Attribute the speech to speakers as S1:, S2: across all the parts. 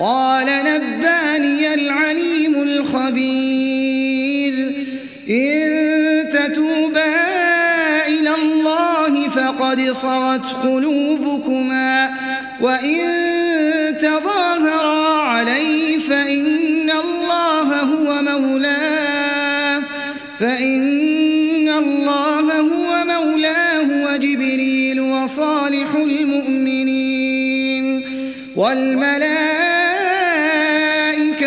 S1: قال نبأني العليم الخبير. إن تتوبا إلى الله فقد صرت قلوبكما. وإن تظاهرا عليه فإن الله هو مولاه. فإن الله هو مولاه وجبريل وصالح المؤمنين. والملائكة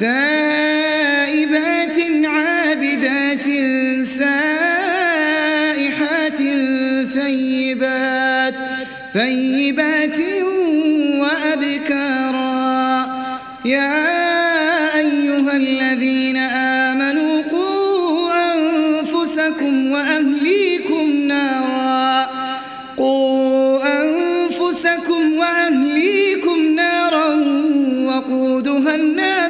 S1: تائبات عابدات سائحات ثيبات ثيبات وأبكارا. يا أيها الذين آمنوا قوا أنفسكم وأهليكم نارا. قوا أنفسكم وأهليكم نارا وقودها النار